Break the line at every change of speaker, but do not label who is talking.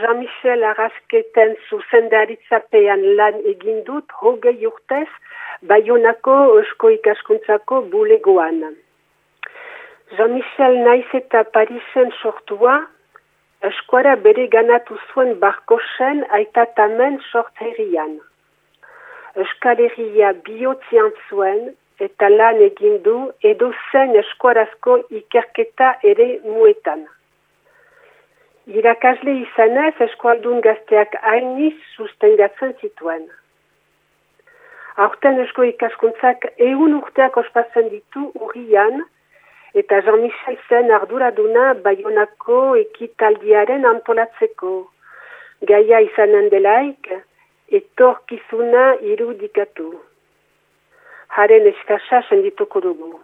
Jean-Michel Arrasketen zuzendaritzapean lan egin dut hogei urtez Baionako Eusko ikaskuntzako bulegoan. Jean-Michel naiz eta Parisen sortua, eskuara bere ganatu zuen barkosen aitatamen sortzerian. Euskal Herria bihotzian zuen eta lan egin du edo zen eskuarazko ikerketa ere muetan. Irakasle izanez eskualdun gazteak hainiz sustengatzen zituen. Aurten esko ikaskuntzak egun urteak ospatzen ditu urrian eta Jean-Michel zen arduraduna baionako ekitaldiaren antolatzeko. Gaia izanen delaik, etorkizuna irudikatu. Haren eskasa sendituko dugu.